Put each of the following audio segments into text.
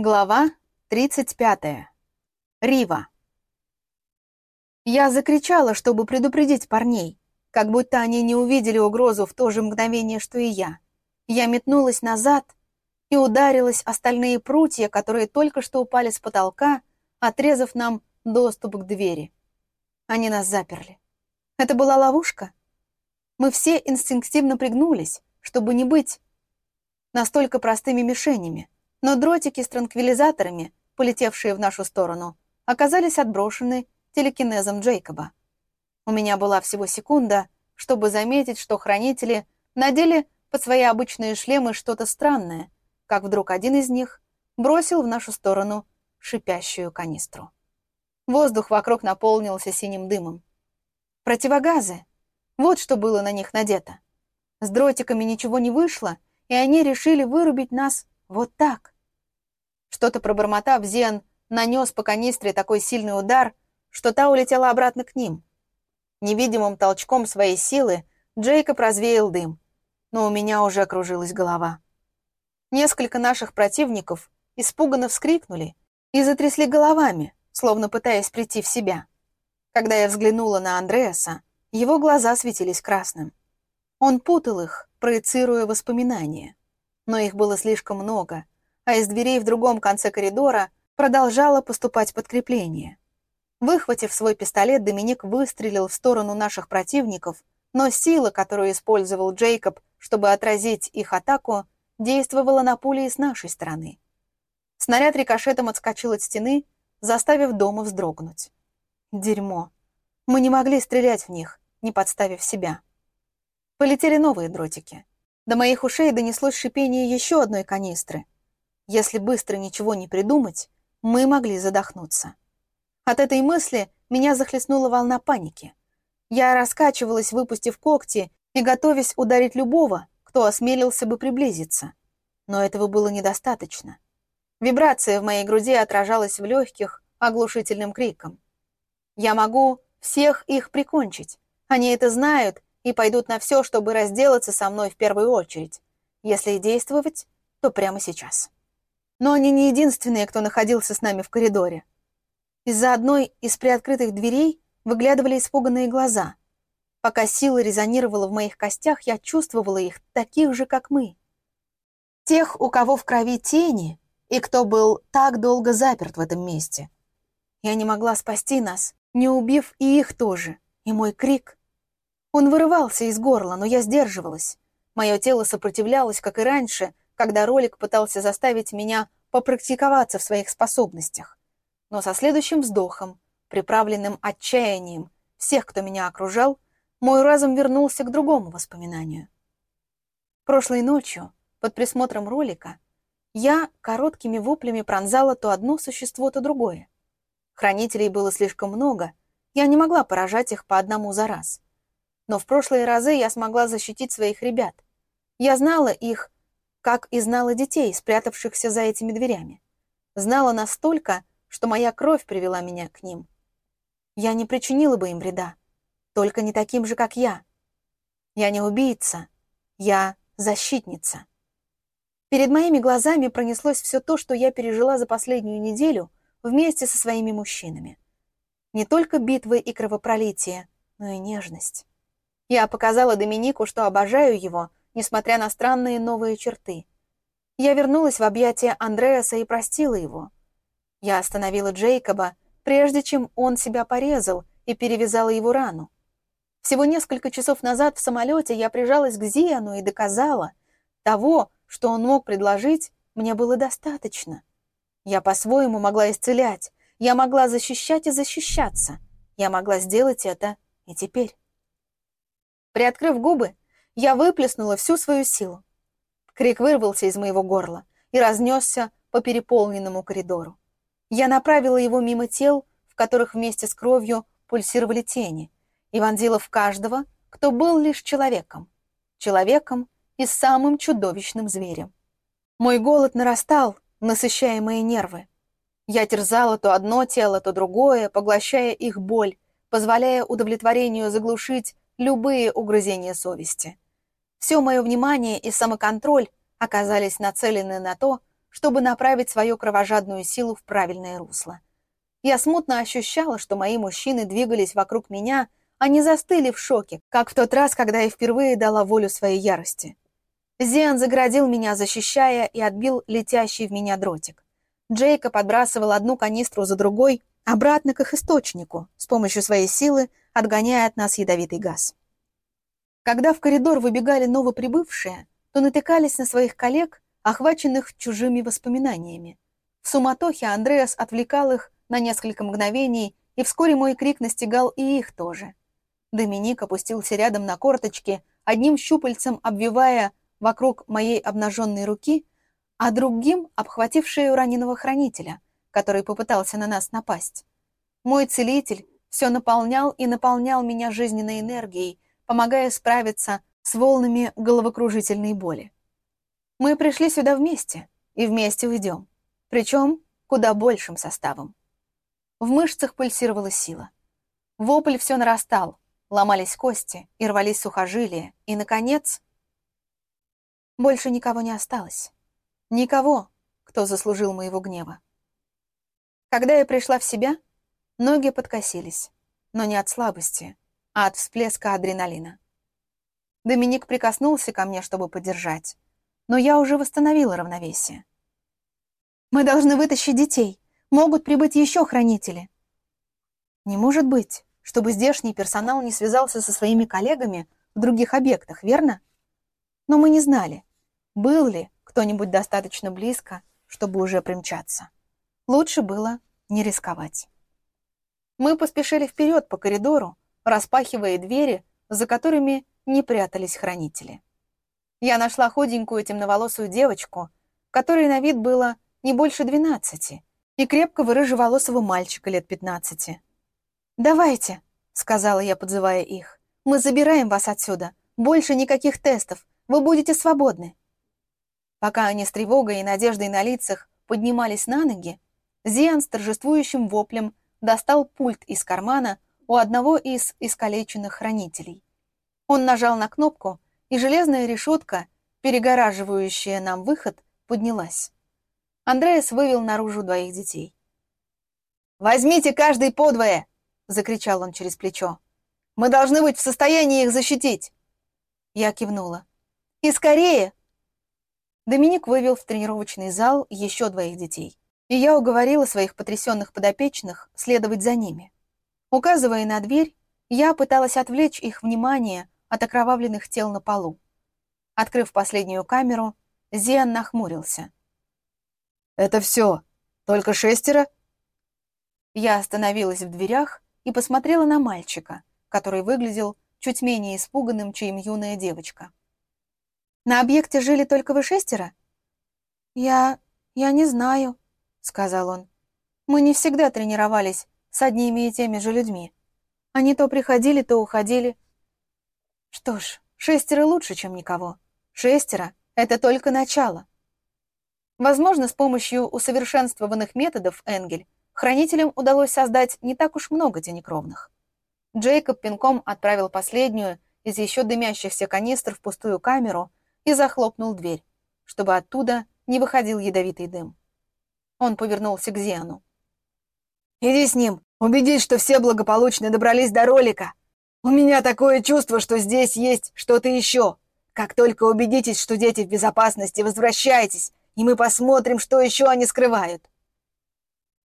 Глава 35. Рива. Я закричала, чтобы предупредить парней, как будто они не увидели угрозу в то же мгновение, что и я. Я метнулась назад и ударилась о стальные прутья, которые только что упали с потолка, отрезав нам доступ к двери. Они нас заперли. Это была ловушка? Мы все инстинктивно пригнулись, чтобы не быть настолько простыми мишенями, но дротики с транквилизаторами, полетевшие в нашу сторону, оказались отброшены телекинезом Джейкоба. У меня была всего секунда, чтобы заметить, что хранители надели под свои обычные шлемы что-то странное, как вдруг один из них бросил в нашу сторону шипящую канистру. Воздух вокруг наполнился синим дымом. Противогазы. Вот что было на них надето. С дротиками ничего не вышло, и они решили вырубить нас вот так. Что-то пробормотав, Зен нанес по канистре такой сильный удар, что та улетела обратно к ним. Невидимым толчком своей силы Джейкоб развеял дым, но у меня уже окружилась голова. Несколько наших противников испуганно вскрикнули и затрясли головами, словно пытаясь прийти в себя. Когда я взглянула на Андреаса, его глаза светились красным. Он путал их, проецируя воспоминания но их было слишком много, а из дверей в другом конце коридора продолжало поступать подкрепление. Выхватив свой пистолет, Доминик выстрелил в сторону наших противников, но сила, которую использовал Джейкоб, чтобы отразить их атаку, действовала на пули и с нашей стороны. Снаряд рикошетом отскочил от стены, заставив дома вздрогнуть. Дерьмо. Мы не могли стрелять в них, не подставив себя. Полетели новые дротики. До моих ушей донеслось шипение еще одной канистры. Если быстро ничего не придумать, мы могли задохнуться. От этой мысли меня захлестнула волна паники. Я раскачивалась, выпустив когти и готовясь ударить любого, кто осмелился бы приблизиться. Но этого было недостаточно. Вибрация в моей груди отражалась в легких, оглушительным криком. «Я могу всех их прикончить. Они это знают и пойдут на все, чтобы разделаться со мной в первую очередь. Если и действовать, то прямо сейчас. Но они не единственные, кто находился с нами в коридоре. Из-за одной из приоткрытых дверей выглядывали испуганные глаза. Пока сила резонировала в моих костях, я чувствовала их, таких же, как мы. Тех, у кого в крови тени, и кто был так долго заперт в этом месте. Я не могла спасти нас, не убив и их тоже, и мой крик он вырывался из горла, но я сдерживалась. Мое тело сопротивлялось, как и раньше, когда ролик пытался заставить меня попрактиковаться в своих способностях. Но со следующим вздохом, приправленным отчаянием всех, кто меня окружал, мой разум вернулся к другому воспоминанию. Прошлой ночью, под присмотром ролика, я короткими воплями пронзала то одно существо, то другое. Хранителей было слишком много, я не могла поражать их по одному за раз. Но в прошлые разы я смогла защитить своих ребят. Я знала их, как и знала детей, спрятавшихся за этими дверями. Знала настолько, что моя кровь привела меня к ним. Я не причинила бы им вреда, только не таким же, как я. Я не убийца, я защитница. Перед моими глазами пронеслось все то, что я пережила за последнюю неделю вместе со своими мужчинами. Не только битвы и кровопролитие, но и нежность. Я показала Доминику, что обожаю его, несмотря на странные новые черты. Я вернулась в объятия Андреаса и простила его. Я остановила Джейкоба, прежде чем он себя порезал и перевязала его рану. Всего несколько часов назад в самолете я прижалась к Зиану и доказала, того, что он мог предложить, мне было достаточно. Я по-своему могла исцелять, я могла защищать и защищаться. Я могла сделать это и теперь. Приоткрыв губы, я выплеснула всю свою силу. Крик вырвался из моего горла и разнесся по переполненному коридору. Я направила его мимо тел, в которых вместе с кровью пульсировали тени, и вонзила в каждого, кто был лишь человеком. Человеком и самым чудовищным зверем. Мой голод нарастал, насыщая мои нервы. Я терзала то одно тело, то другое, поглощая их боль, позволяя удовлетворению заглушить любые угрызения совести. Все мое внимание и самоконтроль оказались нацелены на то, чтобы направить свою кровожадную силу в правильное русло. Я смутно ощущала, что мои мужчины двигались вокруг меня, а не застыли в шоке, как в тот раз, когда я впервые дала волю своей ярости. Зиан заградил меня, защищая, и отбил летящий в меня дротик. Джейка подбрасывал одну канистру за другой обратно к их источнику, с помощью своей силы отгоняя от нас ядовитый газ. Когда в коридор выбегали новоприбывшие, то натыкались на своих коллег, охваченных чужими воспоминаниями. В суматохе Андреас отвлекал их на несколько мгновений, и вскоре мой крик настигал и их тоже. Доминик опустился рядом на корточки, одним щупальцем обвивая вокруг моей обнаженной руки, а другим обхватив шею раненого хранителя, который попытался на нас напасть. Мой целитель все наполнял и наполнял меня жизненной энергией, помогая справиться с волнами головокружительной боли. Мы пришли сюда вместе, и вместе уйдем, причем куда большим составом. В мышцах пульсировала сила. Вопль все нарастал, ломались кости и рвались сухожилия, и, наконец, больше никого не осталось. Никого, кто заслужил моего гнева. Когда я пришла в себя, ноги подкосились, но не от слабости, а от всплеска адреналина. Доминик прикоснулся ко мне, чтобы поддержать, но я уже восстановила равновесие. «Мы должны вытащить детей. Могут прибыть еще хранители». «Не может быть, чтобы здешний персонал не связался со своими коллегами в других объектах, верно?» Но мы не знали, был ли кто-нибудь достаточно близко, чтобы уже примчаться. Лучше было не рисковать. Мы поспешили вперед по коридору, распахивая двери, за которыми не прятались хранители. Я нашла худенькую темноволосую девочку, которой на вид было не больше двенадцати, и крепкого рыжеволосого мальчика лет пятнадцати. «Давайте», — сказала я, подзывая их, — «мы забираем вас отсюда. Больше никаких тестов. Вы будете свободны». Пока они с тревогой и надеждой на лицах поднимались на ноги, Зиан с торжествующим воплем достал пульт из кармана у одного из искалеченных хранителей. Он нажал на кнопку, и железная решетка, перегораживающая нам выход, поднялась. Андреас вывел наружу двоих детей. «Возьмите каждый подвое!» — закричал он через плечо. «Мы должны быть в состоянии их защитить!» Я кивнула. «И скорее!» Доминик вывел в тренировочный зал еще двоих детей, и я уговорила своих потрясенных подопечных следовать за ними. Указывая на дверь, я пыталась отвлечь их внимание от окровавленных тел на полу. Открыв последнюю камеру, Зиан нахмурился. «Это все? Только шестеро?» Я остановилась в дверях и посмотрела на мальчика, который выглядел чуть менее испуганным, чем юная девочка. На объекте жили только вы шестеро?» «Я... я не знаю», — сказал он. «Мы не всегда тренировались с одними и теми же людьми. Они то приходили, то уходили. Что ж, шестеро лучше, чем никого. Шестеро — это только начало. Возможно, с помощью усовершенствованных методов Энгель хранителям удалось создать не так уж много денекровных. Джейкоб пинком отправил последнюю из еще дымящихся канистр в пустую камеру и захлопнул дверь, чтобы оттуда не выходил ядовитый дым. Он повернулся к Зиану. «Иди с ним, убедись, что все благополучно добрались до ролика. У меня такое чувство, что здесь есть что-то еще. Как только убедитесь, что дети в безопасности, возвращайтесь, и мы посмотрим, что еще они скрывают».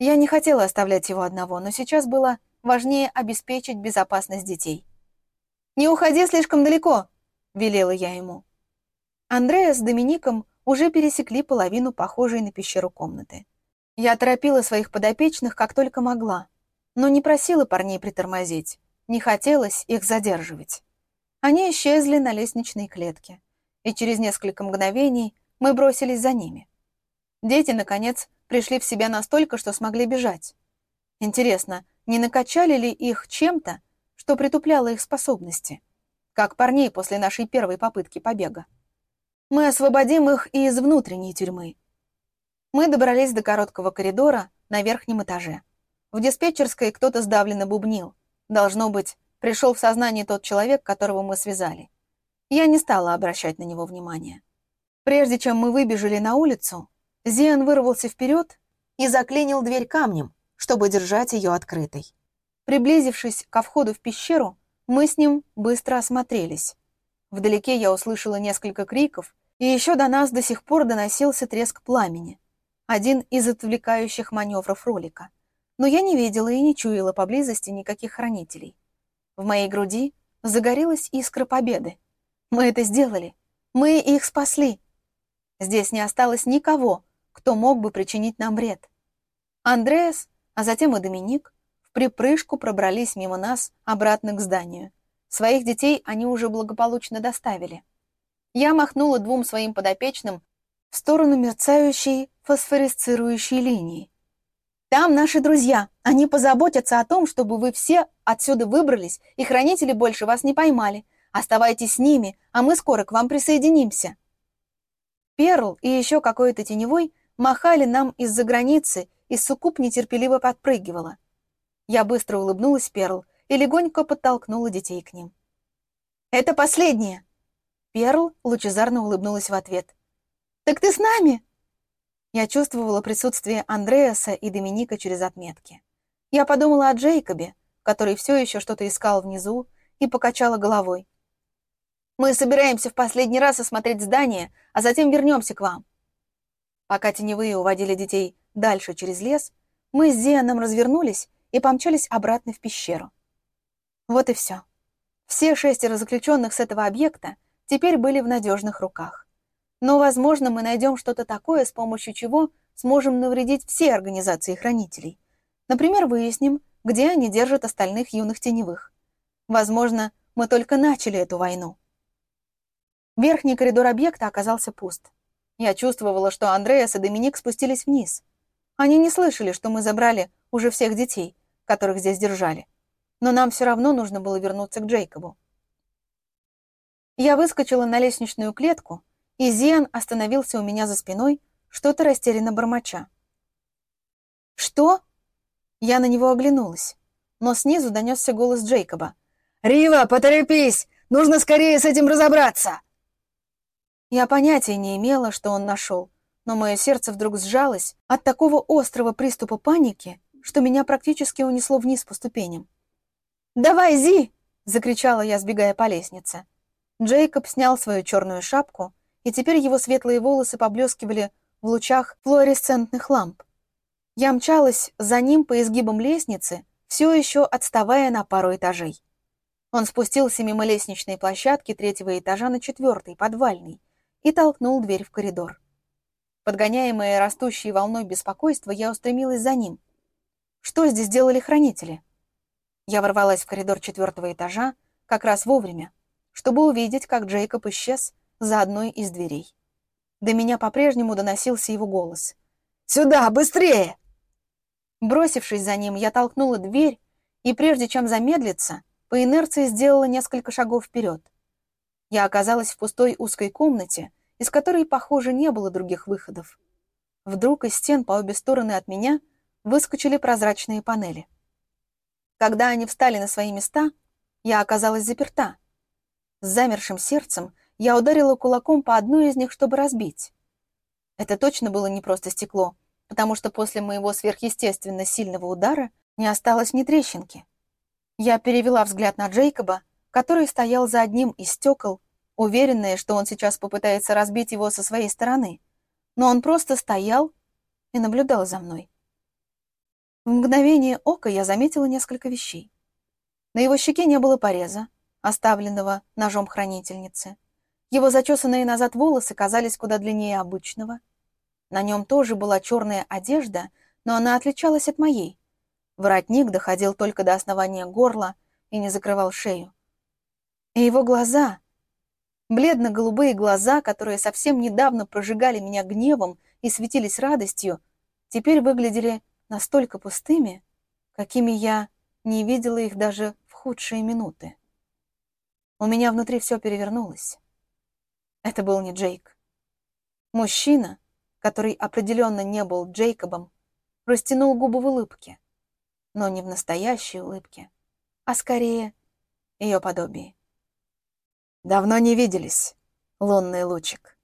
Я не хотела оставлять его одного, но сейчас было важнее обеспечить безопасность детей. «Не уходи слишком далеко», — велела я ему. Андреа с Домиником уже пересекли половину похожей на пещеру комнаты. Я торопила своих подопечных как только могла, но не просила парней притормозить, не хотелось их задерживать. Они исчезли на лестничной клетке, и через несколько мгновений мы бросились за ними. Дети, наконец, пришли в себя настолько, что смогли бежать. Интересно, не накачали ли их чем-то, что притупляло их способности, как парней после нашей первой попытки побега? Мы освободим их и из внутренней тюрьмы. Мы добрались до короткого коридора на верхнем этаже. В диспетчерской кто-то сдавленно бубнил. Должно быть, пришел в сознание тот человек, которого мы связали. Я не стала обращать на него внимания. Прежде чем мы выбежали на улицу, Зиан вырвался вперед и заклинил дверь камнем, чтобы держать ее открытой. Приблизившись ко входу в пещеру, мы с ним быстро осмотрелись. Вдалеке я услышала несколько криков, и еще до нас до сих пор доносился треск пламени. Один из отвлекающих маневров ролика. Но я не видела и не чуяла поблизости никаких хранителей. В моей груди загорелась искра победы. Мы это сделали. Мы их спасли. Здесь не осталось никого, кто мог бы причинить нам вред. Андреас, а затем и Доминик, в припрыжку пробрались мимо нас обратно к зданию. Своих детей они уже благополучно доставили. Я махнула двум своим подопечным в сторону мерцающей фосфоресцирующей линии. «Там наши друзья. Они позаботятся о том, чтобы вы все отсюда выбрались, и хранители больше вас не поймали. Оставайтесь с ними, а мы скоро к вам присоединимся». Перл и еще какой-то теневой махали нам из-за границы, и суккуб нетерпеливо подпрыгивала. Я быстро улыбнулась Перл и легонько подтолкнула детей к ним. «Это последнее!» Перл лучезарно улыбнулась в ответ. «Так ты с нами?» Я чувствовала присутствие Андреаса и Доминика через отметки. Я подумала о Джейкобе, который все еще что-то искал внизу, и покачала головой. «Мы собираемся в последний раз осмотреть здание, а затем вернемся к вам». Пока теневые уводили детей дальше через лес, мы с Зианом развернулись и помчались обратно в пещеру. Вот и все. Все шестеро заключенных с этого объекта теперь были в надежных руках. Но, возможно, мы найдем что-то такое, с помощью чего сможем навредить все организации хранителей. Например, выясним, где они держат остальных юных теневых. Возможно, мы только начали эту войну. Верхний коридор объекта оказался пуст. Я чувствовала, что Андреас и Доминик спустились вниз. Они не слышали, что мы забрали уже всех детей, которых здесь держали но нам все равно нужно было вернуться к Джейкобу. Я выскочила на лестничную клетку, и Зиан остановился у меня за спиной, что-то растерянно бормоча. «Что?» Я на него оглянулась, но снизу донесся голос Джейкоба. «Рива, поторопись! Нужно скорее с этим разобраться!» Я понятия не имела, что он нашел, но мое сердце вдруг сжалось от такого острого приступа паники, что меня практически унесло вниз по ступеням. «Давай, Зи!» — закричала я, сбегая по лестнице. Джейкоб снял свою черную шапку, и теперь его светлые волосы поблескивали в лучах флуоресцентных ламп. Я мчалась за ним по изгибам лестницы, все еще отставая на пару этажей. Он спустился мимо лестничной площадки третьего этажа на четвертый, подвальный, и толкнул дверь в коридор. Подгоняемая растущей волной беспокойства, я устремилась за ним. Что здесь делали хранители? Я ворвалась в коридор четвертого этажа как раз вовремя, чтобы увидеть, как Джейкоб исчез за одной из дверей. До меня по-прежнему доносился его голос. «Сюда, быстрее!» Бросившись за ним, я толкнула дверь, и прежде чем замедлиться, по инерции сделала несколько шагов вперед. Я оказалась в пустой узкой комнате, из которой, похоже, не было других выходов. Вдруг из стен по обе стороны от меня выскочили прозрачные панели. Когда они встали на свои места, я оказалась заперта. С замершим сердцем я ударила кулаком по одной из них, чтобы разбить. Это точно было не просто стекло, потому что после моего сверхъестественно сильного удара не осталось ни трещинки. Я перевела взгляд на Джейкоба, который стоял за одним из стекол, уверенная, что он сейчас попытается разбить его со своей стороны. Но он просто стоял и наблюдал за мной. В мгновение ока я заметила несколько вещей. На его щеке не было пореза, оставленного ножом хранительницы. Его зачесанные назад волосы казались куда длиннее обычного. На нем тоже была черная одежда, но она отличалась от моей. Воротник доходил только до основания горла и не закрывал шею. И его глаза, бледно-голубые глаза, которые совсем недавно прожигали меня гневом и светились радостью, теперь выглядели настолько пустыми, какими я не видела их даже в худшие минуты. У меня внутри все перевернулось. Это был не Джейк. Мужчина, который определенно не был Джейкобом, растянул губы в улыбке, но не в настоящей улыбке, а скорее ее подобие. «Давно не виделись, лунный лучик»,